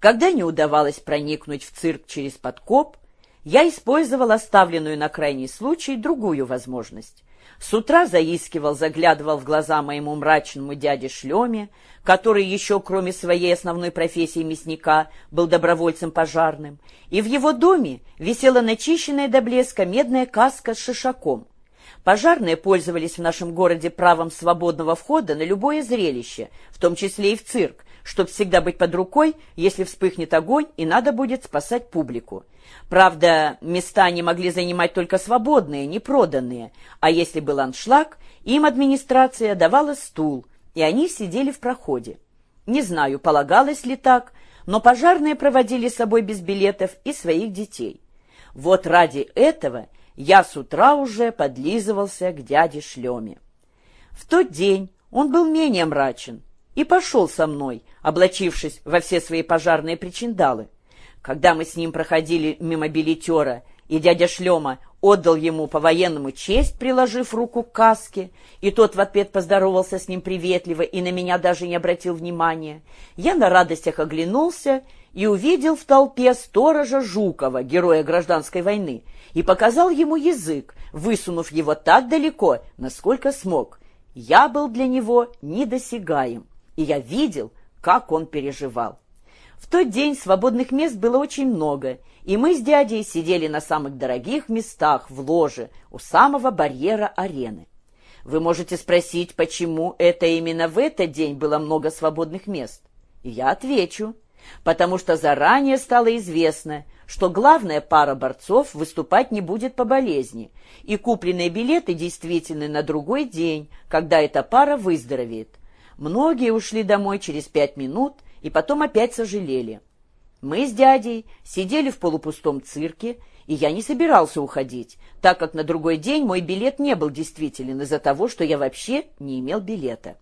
Когда не удавалось проникнуть в цирк через подкоп, я использовал оставленную на крайний случай другую возможность. С утра заискивал, заглядывал в глаза моему мрачному дяде Шлеме, который еще, кроме своей основной профессии мясника, был добровольцем пожарным, и в его доме висела начищенная до блеска медная каска с шишаком. Пожарные пользовались в нашем городе правом свободного входа на любое зрелище, в том числе и в цирк, чтобы всегда быть под рукой, если вспыхнет огонь и надо будет спасать публику. Правда, места они могли занимать только свободные, не проданные, а если был аншлаг, им администрация давала стул, и они сидели в проходе. Не знаю, полагалось ли так, но пожарные проводили с собой без билетов и своих детей. Вот ради этого я с утра уже подлизывался к дяде Шлеме. В тот день он был менее мрачен, и пошел со мной, облачившись во все свои пожарные причиндалы. Когда мы с ним проходили мимо билетера, и дядя Шлема отдал ему по-военному честь, приложив руку к каске, и тот в ответ поздоровался с ним приветливо и на меня даже не обратил внимания, я на радостях оглянулся и увидел в толпе сторожа Жукова, героя гражданской войны, и показал ему язык, высунув его так далеко, насколько смог. Я был для него недосягаем и я видел, как он переживал. В тот день свободных мест было очень много, и мы с дядей сидели на самых дорогих местах в ложе у самого барьера арены. Вы можете спросить, почему это именно в этот день было много свободных мест? И я отвечу, потому что заранее стало известно, что главная пара борцов выступать не будет по болезни, и купленные билеты действительно на другой день, когда эта пара выздоровеет. Многие ушли домой через пять минут и потом опять сожалели. Мы с дядей сидели в полупустом цирке, и я не собирался уходить, так как на другой день мой билет не был действителен из-за того, что я вообще не имел билета.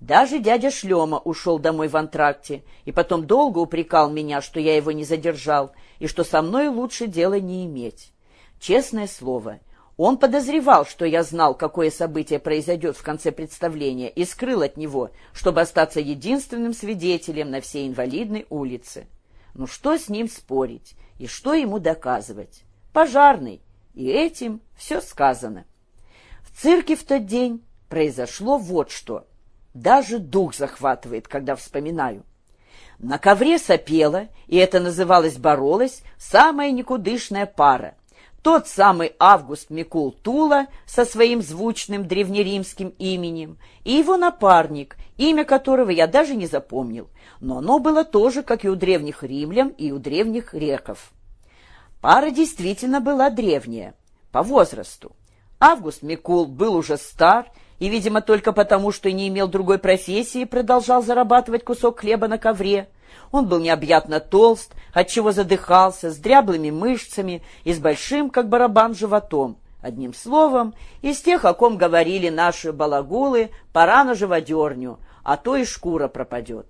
Даже дядя Шлема ушел домой в антракте и потом долго упрекал меня, что я его не задержал и что со мной лучше дела не иметь. Честное слово, он подозревал, что я знал, какое событие произойдет в конце представления, и скрыл от него, чтобы остаться единственным свидетелем на всей инвалидной улице. Ну что с ним спорить и что ему доказывать? Пожарный, и этим все сказано. В цирке в тот день произошло вот что. Даже дух захватывает, когда вспоминаю. На ковре сопела, и это называлось боролась, самая никудышная пара — тот самый Август Микул Тула со своим звучным древнеримским именем и его напарник, имя которого я даже не запомнил, но оно было тоже, как и у древних римлян и у древних реков. Пара действительно была древняя, по возрасту. Август Микул был уже стар, и, видимо, только потому, что не имел другой профессии, продолжал зарабатывать кусок хлеба на ковре. Он был необъятно толст, отчего задыхался, с дряблыми мышцами и с большим, как барабан, животом. Одним словом, из тех, о ком говорили наши балагулы, пора на живодерню, а то и шкура пропадет.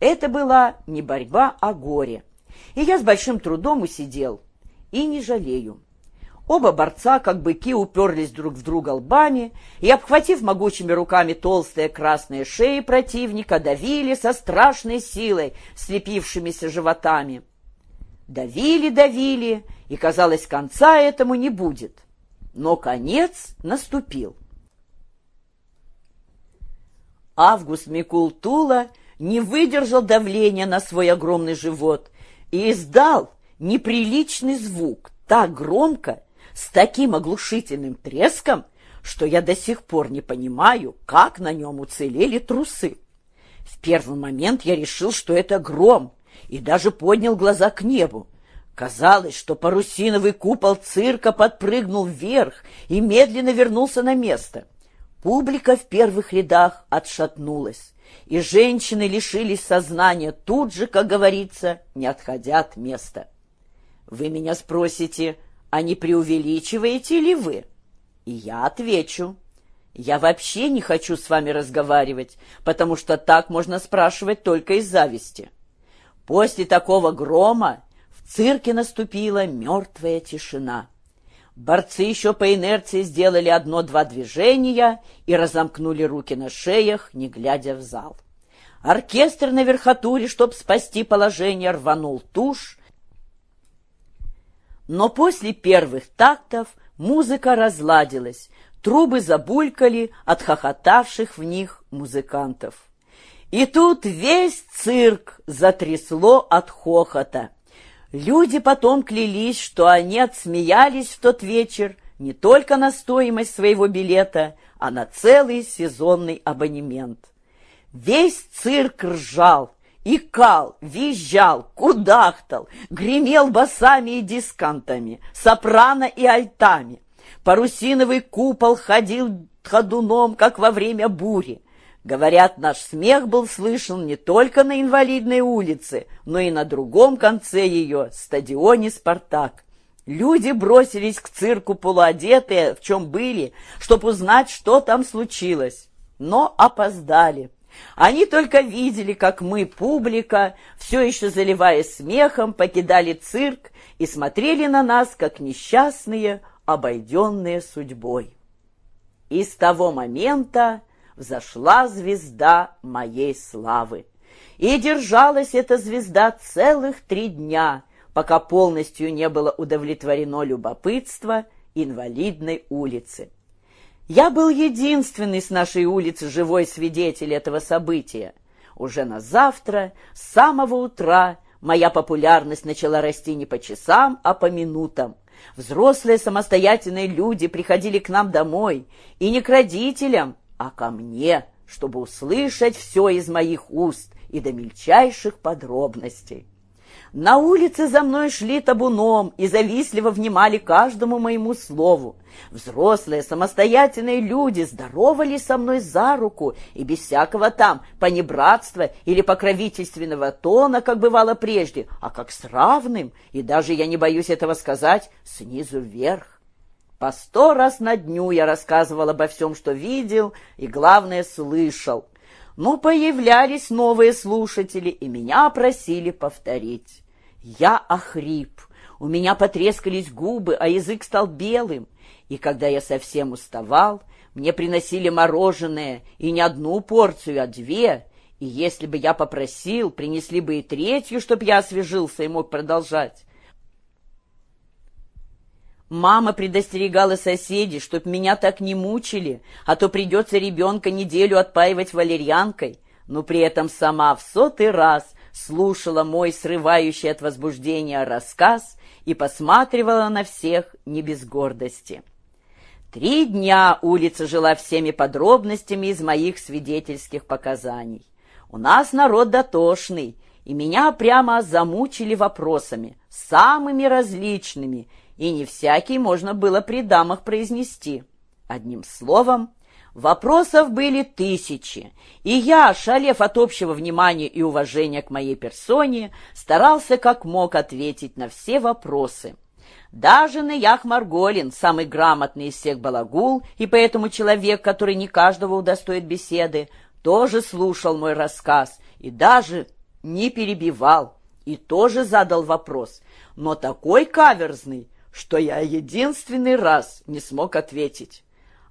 Это была не борьба, а горе. И я с большим трудом усидел. И не жалею. Оба борца, как быки, уперлись друг в друга лбами и, обхватив могучими руками толстые красные шеи противника, давили со страшной силой, слепившимися животами. Давили, давили, и, казалось, конца этому не будет. Но конец наступил. Август Микултула не выдержал давления на свой огромный живот и издал неприличный звук так громко, с таким оглушительным треском, что я до сих пор не понимаю, как на нем уцелели трусы. В первый момент я решил, что это гром, и даже поднял глаза к небу. Казалось, что парусиновый купол цирка подпрыгнул вверх и медленно вернулся на место. Публика в первых рядах отшатнулась, и женщины лишились сознания тут же, как говорится, не отходя от места. Вы меня спросите, а не преувеличиваете ли вы? И я отвечу. Я вообще не хочу с вами разговаривать, потому что так можно спрашивать только из зависти. После такого грома в цирке наступила мертвая тишина. Борцы еще по инерции сделали одно-два движения и разомкнули руки на шеях, не глядя в зал. Оркестр на верхотуре, чтоб спасти положение, рванул тушь. Но после первых тактов музыка разладилась, трубы забулькали от хохотавших в них музыкантов. И тут весь цирк затрясло от хохота. Люди потом клялись, что они отсмеялись в тот вечер не только на стоимость своего билета, а на целый сезонный абонемент. Весь цирк ржал, икал, визжал, кудахтал, гремел басами и дискантами, сопрано и альтами. Парусиновый купол ходил ходуном, как во время бури. Говорят, наш смех был слышен не только на инвалидной улице, но и на другом конце ее, стадионе «Спартак». Люди бросились к цирку полуодетые, в чем были, чтобы узнать, что там случилось. Но опоздали. Они только видели, как мы, публика, все еще заливаясь смехом, покидали цирк и смотрели на нас, как несчастные, обойденные судьбой. И с того момента взошла звезда моей славы. И держалась эта звезда целых три дня, пока полностью не было удовлетворено любопытство инвалидной улицы. Я был единственный с нашей улицы живой свидетель этого события. Уже на завтра, с самого утра, моя популярность начала расти не по часам, а по минутам. Взрослые самостоятельные люди приходили к нам домой, и не к родителям, а ко мне, чтобы услышать все из моих уст и до мельчайших подробностей. На улице за мной шли табуном и завистливо внимали каждому моему слову. Взрослые, самостоятельные люди здоровались со мной за руку и без всякого там понебратства или покровительственного тона, как бывало прежде, а как с равным, и даже, я не боюсь этого сказать, снизу вверх. По сто раз на дню я рассказывал обо всем, что видел, и, главное, слышал. Но появлялись новые слушатели, и меня просили повторить. Я охрип, у меня потрескались губы, а язык стал белым. И когда я совсем уставал, мне приносили мороженое, и не одну порцию, а две. И если бы я попросил, принесли бы и третью, чтоб я освежился и мог продолжать. Мама предостерегала соседей, чтоб меня так не мучили, а то придется ребенка неделю отпаивать валерьянкой, но при этом сама в сотый раз слушала мой срывающий от возбуждения рассказ и посматривала на всех не без гордости. Три дня улица жила всеми подробностями из моих свидетельских показаний. У нас народ дотошный, и меня прямо замучили вопросами, самыми различными, и не всякий можно было при дамах произнести. Одним словом, Вопросов были тысячи, и я, шалев от общего внимания и уважения к моей персоне, старался как мог ответить на все вопросы. Даже Наях Марголин, самый грамотный из всех балагул, и поэтому человек, который не каждого удостоит беседы, тоже слушал мой рассказ и даже не перебивал, и тоже задал вопрос, но такой каверзный, что я единственный раз не смог ответить.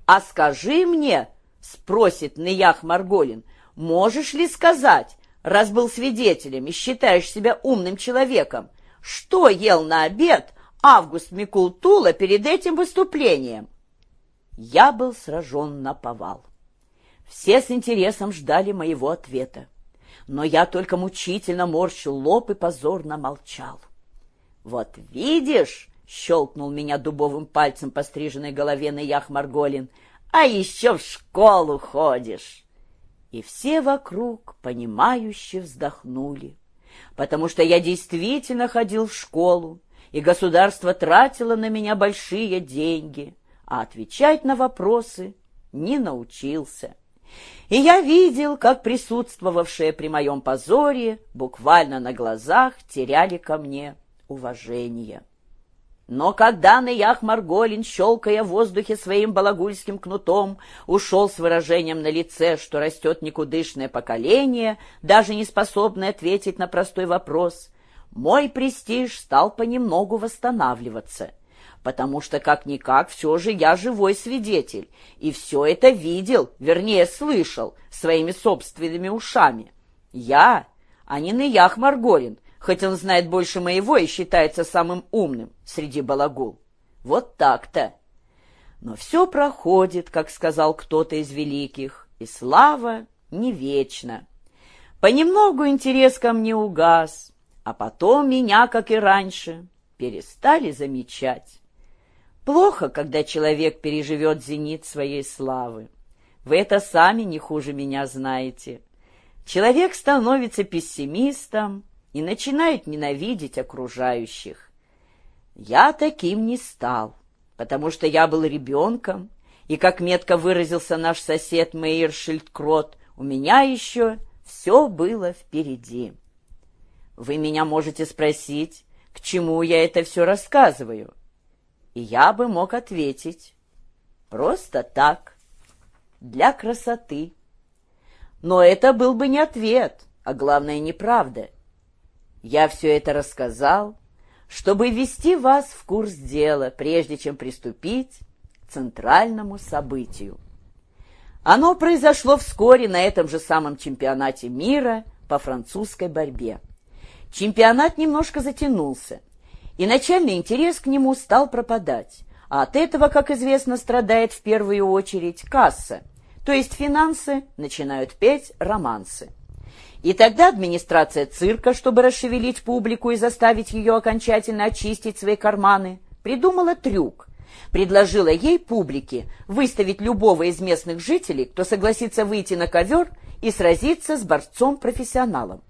«А скажи мне, — спросит Неях Марголин, — можешь ли сказать, раз был свидетелем и считаешь себя умным человеком, что ел на обед Август Микултула перед этим выступлением?» Я был сражен на повал. Все с интересом ждали моего ответа, но я только мучительно морщил лоб и позорно молчал. «Вот видишь!» Щелкнул меня дубовым пальцем по стриженной голове Наях Марголин. «А еще в школу ходишь!» И все вокруг, понимающе вздохнули, потому что я действительно ходил в школу, и государство тратило на меня большие деньги, а отвечать на вопросы не научился. И я видел, как присутствовавшие при моем позоре буквально на глазах теряли ко мне уважение. Но когда Наях Марголин, щелкая в воздухе своим балагульским кнутом, ушел с выражением на лице, что растет никудышное поколение, даже не способное ответить на простой вопрос, мой престиж стал понемногу восстанавливаться, потому что, как-никак, все же я живой свидетель, и все это видел, вернее, слышал своими собственными ушами. Я, а не Наях Маргорин, хоть он знает больше моего и считается самым умным среди балагул. Вот так-то. Но все проходит, как сказал кто-то из великих, и слава не вечна. Понемногу интерес ко мне угас, а потом меня, как и раньше, перестали замечать. Плохо, когда человек переживет зенит своей славы. Вы это сами не хуже меня знаете. Человек становится пессимистом и начинает ненавидеть окружающих. Я таким не стал, потому что я был ребенком, и, как метко выразился наш сосед Мейер Шильдкрот, у меня еще все было впереди. Вы меня можете спросить, к чему я это все рассказываю? И я бы мог ответить, просто так, для красоты. Но это был бы не ответ, а главное, неправда. Я все это рассказал, чтобы ввести вас в курс дела, прежде чем приступить к центральному событию. Оно произошло вскоре на этом же самом чемпионате мира по французской борьбе. Чемпионат немножко затянулся, и начальный интерес к нему стал пропадать, а от этого, как известно, страдает в первую очередь касса, то есть финансы начинают петь романсы. И тогда администрация цирка, чтобы расшевелить публику и заставить ее окончательно очистить свои карманы, придумала трюк. Предложила ей, публике, выставить любого из местных жителей, кто согласится выйти на ковер и сразиться с борцом-профессионалом.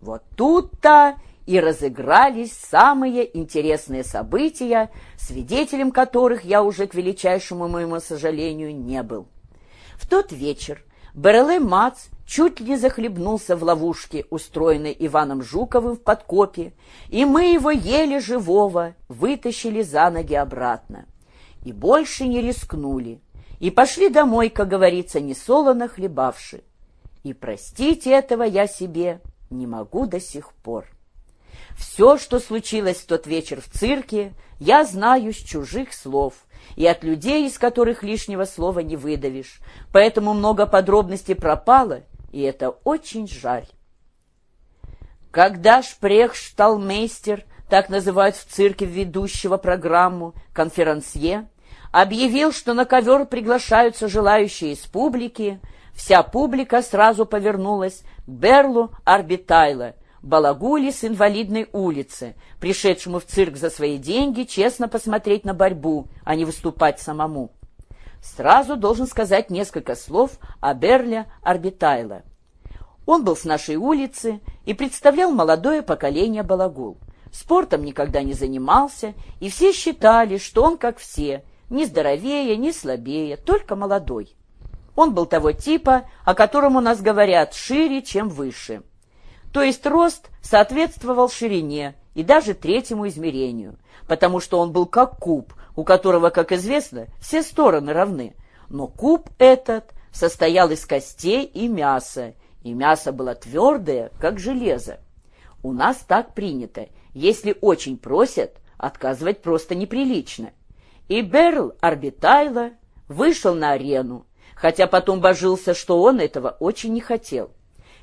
Вот тут-то и разыгрались самые интересные события, свидетелем которых я уже, к величайшему моему сожалению, не был. В тот вечер Береле Мац чуть не захлебнулся в ловушке, устроенной Иваном Жуковым в подкопе, и мы его еле живого вытащили за ноги обратно. И больше не рискнули, и пошли домой, как говорится, не солоно хлебавши. И простить этого я себе не могу до сих пор. Все, что случилось в тот вечер в цирке, я знаю с чужих слов и от людей, из которых лишнего слова не выдавишь. Поэтому много подробностей пропало, и это очень жаль. Когда шпрехшталмейстер, так называют в цирке ведущего программу, конферансье, объявил, что на ковер приглашаются желающие из публики, вся публика сразу повернулась к Берлу Арбитайла, балагуле с инвалидной улицы, пришедшему в цирк за свои деньги честно посмотреть на борьбу, а не выступать самому. Сразу должен сказать несколько слов о Берле Арбитайла. Он был с нашей улицы и представлял молодое поколение балагул. Спортом никогда не занимался, и все считали, что он, как все, ни здоровее, ни слабее, только молодой. Он был того типа, о котором у нас говорят шире, чем выше то есть рост соответствовал ширине и даже третьему измерению, потому что он был как куб, у которого, как известно, все стороны равны. Но куб этот состоял из костей и мяса, и мясо было твердое, как железо. У нас так принято. Если очень просят, отказывать просто неприлично. И Берл Арбитайла вышел на арену, хотя потом божился, что он этого очень не хотел.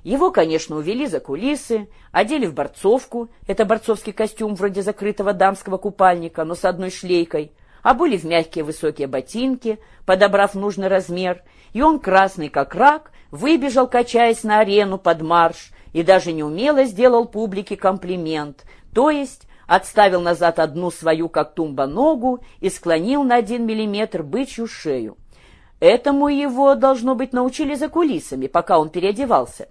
Его, конечно, увели за кулисы, одели в борцовку, это борцовский костюм вроде закрытого дамского купальника, но с одной шлейкой, обули в мягкие высокие ботинки, подобрав нужный размер, и он, красный как рак, выбежал, качаясь на арену под марш, и даже неумело сделал публике комплимент, то есть отставил назад одну свою, как тумба, ногу и склонил на один миллиметр бычью шею. Этому его, должно быть, научили за кулисами, пока он переодевался.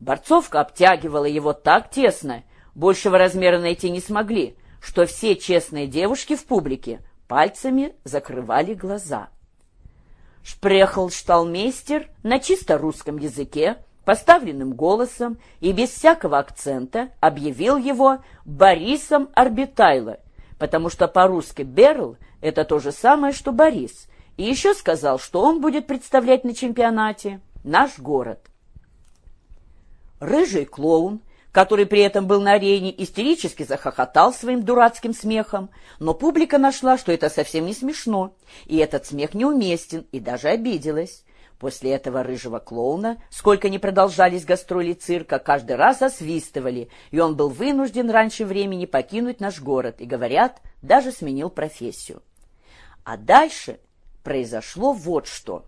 Борцовка обтягивала его так тесно, большего размера найти не смогли, что все честные девушки в публике пальцами закрывали глаза. Шпрехал шталмейстер на чисто русском языке, поставленным голосом и без всякого акцента объявил его Борисом Арбитайло, потому что по-русски Берл — это то же самое, что Борис, и еще сказал, что он будет представлять на чемпионате наш город. Рыжий клоун, который при этом был на арене, истерически захохотал своим дурацким смехом, но публика нашла, что это совсем не смешно, и этот смех неуместен, и даже обиделась. После этого рыжего клоуна, сколько ни продолжались гастроли цирка, каждый раз освистывали, и он был вынужден раньше времени покинуть наш город, и, говорят, даже сменил профессию. А дальше произошло вот что.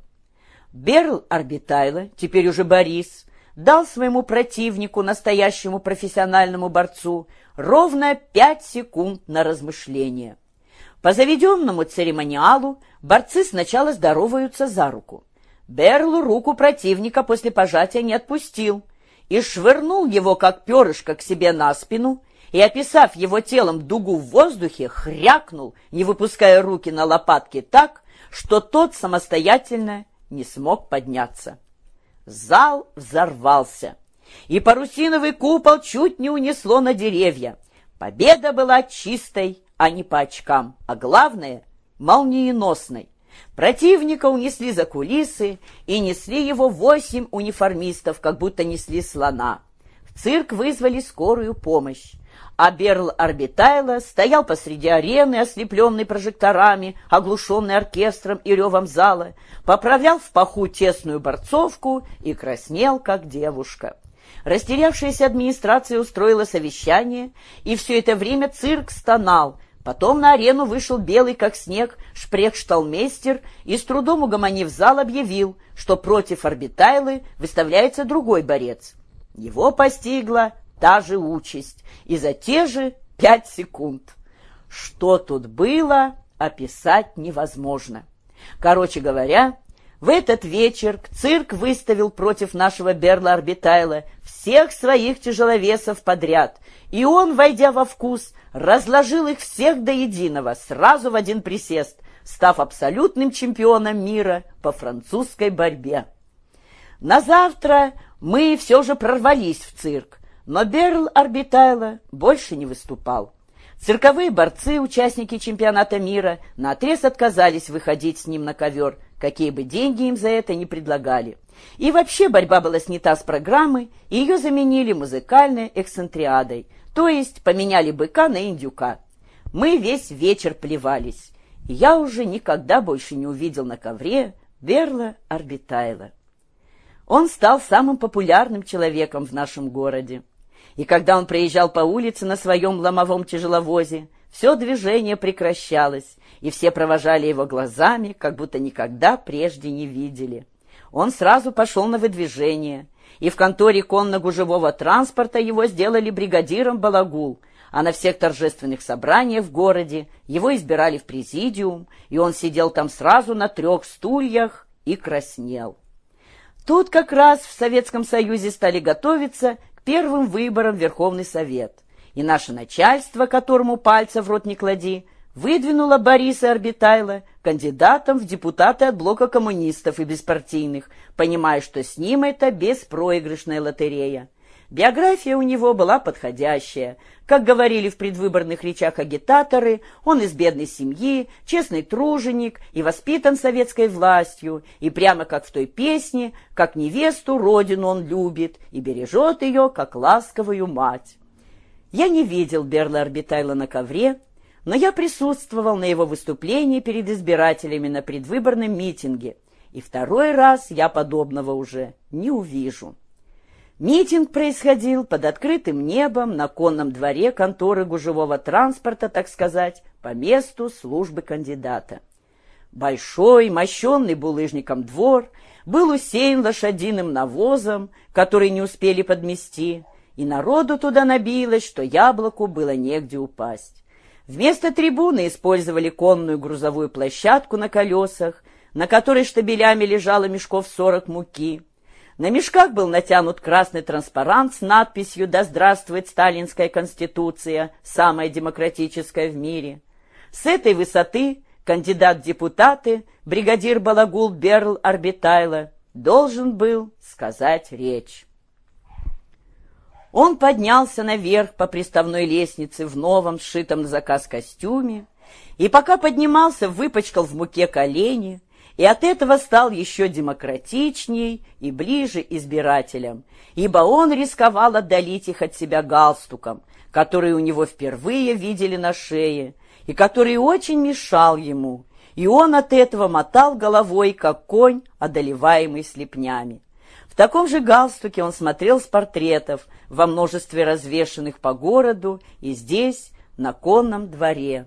Берл Арбитайло, теперь уже Борис, дал своему противнику, настоящему профессиональному борцу, ровно пять секунд на размышление. По заведенному церемониалу борцы сначала здороваются за руку. Берлу руку противника после пожатия не отпустил и швырнул его, как перышко, к себе на спину, и, описав его телом дугу в воздухе, хрякнул, не выпуская руки на лопатки так, что тот самостоятельно не смог подняться. Зал взорвался, и парусиновый купол чуть не унесло на деревья. Победа была чистой, а не по очкам, а главное — молниеносной. Противника унесли за кулисы и несли его восемь униформистов, как будто несли слона. В цирк вызвали скорую помощь. А Берл Арбитайло стоял посреди арены, ослепленный прожекторами, оглушенный оркестром и ревом зала, поправлял в паху тесную борцовку и краснел, как девушка. Растерявшаяся администрация устроила совещание, и все это время цирк стонал, Потом на арену вышел белый, как снег, шпрехшталмейстер и, с трудом угомонив зал, объявил, что против Орбитайлы выставляется другой борец. Его постигла та же участь и за те же пять секунд. Что тут было, описать невозможно. Короче говоря, в этот вечер цирк выставил против нашего Берла Орбитайла всех своих тяжеловесов подряд, и он, войдя во вкус, разложил их всех до единого, сразу в один присест, став абсолютным чемпионом мира по французской борьбе. На завтра мы все же прорвались в цирк, но Берл Орбитайло больше не выступал. Цирковые борцы, участники чемпионата мира, наотрез отказались выходить с ним на ковер, какие бы деньги им за это не предлагали. И вообще борьба была снята с программы, и ее заменили музыкальной эксцентриадой, то есть поменяли быка на индюка. Мы весь вечер плевались, и я уже никогда больше не увидел на ковре Берла Орбитайла. Он стал самым популярным человеком в нашем городе. И когда он проезжал по улице на своем ломовом тяжеловозе, все движение прекращалось, и все провожали его глазами, как будто никогда прежде не видели. Он сразу пошел на выдвижение, и в конторе конно-гужевого транспорта его сделали бригадиром Балагул, а на всех торжественных собраниях в городе его избирали в президиум, и он сидел там сразу на трех стульях и краснел. Тут как раз в Советском Союзе стали готовиться первым выбором Верховный Совет, и наше начальство, которому пальца в рот не клади, выдвинуло Бориса Орбитайла кандидатом в депутаты от блока коммунистов и беспартийных, понимая, что с ним это беспроигрышная лотерея. Биография у него была подходящая. Как говорили в предвыборных речах агитаторы, он из бедной семьи, честный труженик и воспитан советской властью, и прямо как в той песне, как невесту родину он любит и бережет ее, как ласковую мать. Я не видел Берла Орбитайла на ковре, но я присутствовал на его выступлении перед избирателями на предвыборном митинге, и второй раз я подобного уже не увижу. Митинг происходил под открытым небом на конном дворе конторы гужевого транспорта, так сказать, по месту службы кандидата. Большой, мощенный булыжником двор был усеян лошадиным навозом, который не успели подмести, и народу туда набилось, что яблоку было негде упасть. Вместо трибуны использовали конную грузовую площадку на колесах, на которой штабелями лежало мешков сорок муки. На мешках был натянут красный транспарант с надписью «Да здравствует сталинская конституция, самая демократическая в мире». С этой высоты кандидат депутаты, бригадир Балагул Берл Арбитайло, должен был сказать речь. Он поднялся наверх по приставной лестнице в новом, сшитом на заказ костюме, и пока поднимался, выпачкал в муке колени, и от этого стал еще демократичней и ближе избирателям, ибо он рисковал отдалить их от себя галстуком, который у него впервые видели на шее, и который очень мешал ему, и он от этого мотал головой, как конь, одолеваемый слепнями. В таком же галстуке он смотрел с портретов во множестве развешанных по городу и здесь, на конном дворе.